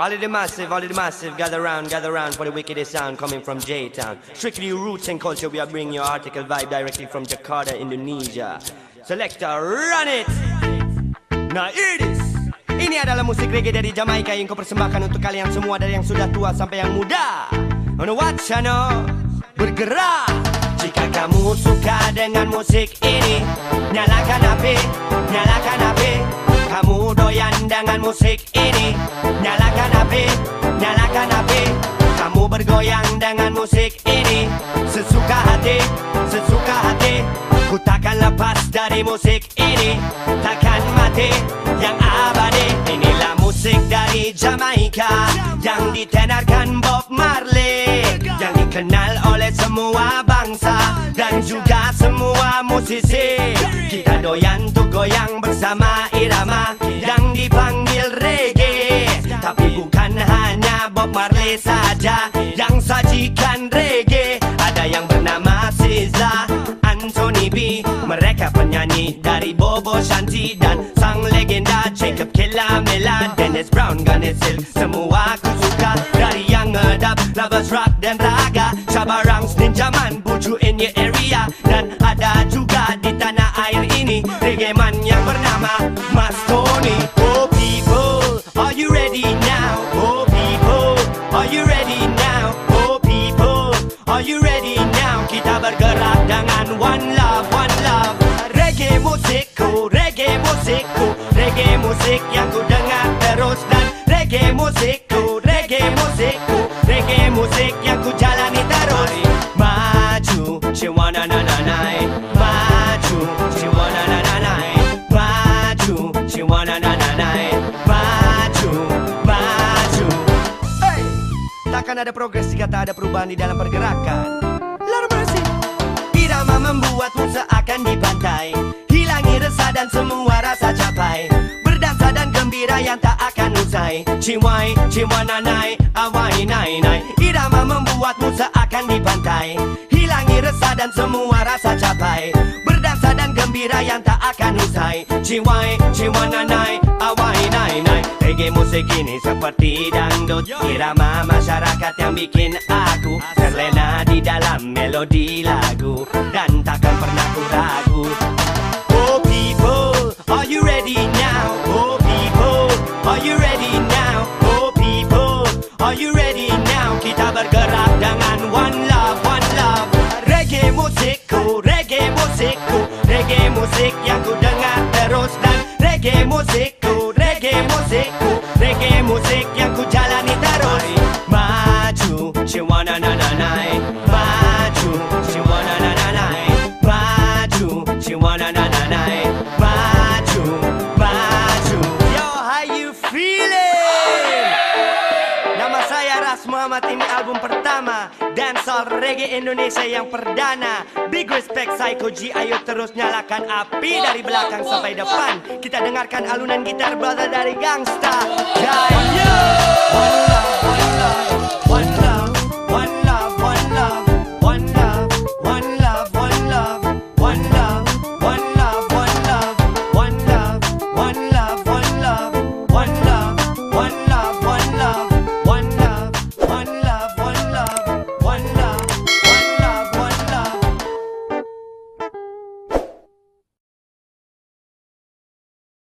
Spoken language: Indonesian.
All of the massive, all of the massive, gather round, gather round for the wickedest sound coming from J-Town. Strictly roots and culture, we are bringing your article vibe directly from Jakarta, Indonesia. Selector, run it! Now hear this! Ini adalah musik reggae dari Jamaika yang persembahkan untuk kalian semua dari yang sudah tua sampai yang muda. On the watch channel, bergerak! Jika kamu suka dengan musik ini, nyalakan api, nyalakan api. Kamu doyan dengan musik ini, nyalakan musik ini, takkan mati yang abadi. Inilah musik dari Jamaika yang ditenarkan Bob Marley, yang dikenal oleh semua bangsa dan juga semua musisi. Kita doyan tuh goyang bersama irama yang dipanggil reggae. Tapi bukan hanya Bob Marley saja yang sajikan penyanyi dari Bobo Shanti dan sang legenda Jacob Killamela, Dennis Brown, Gunny Silk. Semua aku suka dari yang ngedap, Lovers Rock dan Raga, Shabarangs, Ninja Man, Buju in your area. Dan ada juga di tanah air ini reggae man yang bernama Mas Tony. Oh people, are you ready now? Oh people, are you ready now? Oh people, are you ready now? Kita bergerak dengan one love, musik yang ku dengar terus dan reggae musikku, reggae musikku, reggae musik yang ku jalani terus. Maju, ciwana na na nai. Maju, ciwana na na nai. Maju, ciwana na na nai. Maju, maju. Hey! Takkan ada progres jika tak ada perubahan di dalam pergerakan. Irama membuatmu seakan di pantai Hilangi resah dan semua rasa gembira yang tak akan usai. Ciwai, ciwananai, awai nai nai. Irama membuatmu seakan di pantai Hilangi resah dan semua rasa capai Berdansa dan gembira yang tak akan usai. Ciwai, ciwananai, awai nai nai. Reggae musik ini seperti dangdut. Irama masyarakat yang bikin aku Terlena di dalam melodi lagu. Dan musik yang ku dengar terus Dan reggae musikku, reggae musikku Reggae musik yang ku jalani terus. Maju, ciwana na na nai Maju, ciwana na na nai Maju, ciwana na na nai Maju, maju. Yo, how you feeling? Nama saya Ras Muhammad ini album pertama Dancehall Reggae Indonesia yang perdana. Big respect Psycho G. Ayo terus nyalakan api dari belakang sampai depan. Kita dengarkan alunan gitar brother dari Gangsta. Jaya. One love, one love, one love